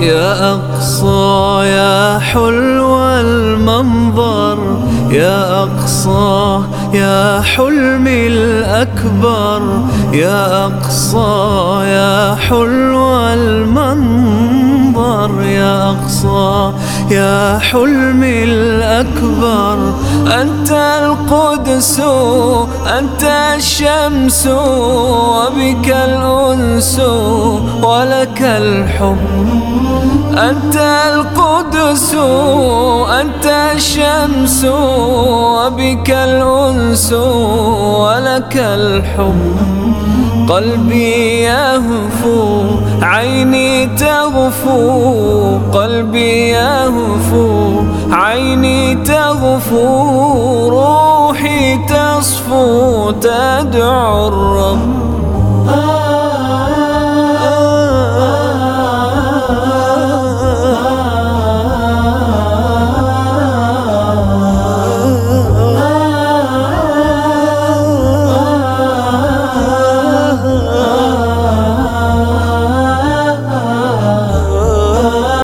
يا أقصى يا حلو المنظر يا أقصى يا حلمي الأكبر يا أقصى يا حلو المنظر. يا أقصى يا حلمي الأكبر. أنت القدس أنت الشمس وبك الأنس ولك الحب. أنت القدس أنت الشمس وبك الأنس ولك الحب. قلبي يهفو تغفو قلبي يهفو عيني تغفو روحي تصفو تدعو الرب.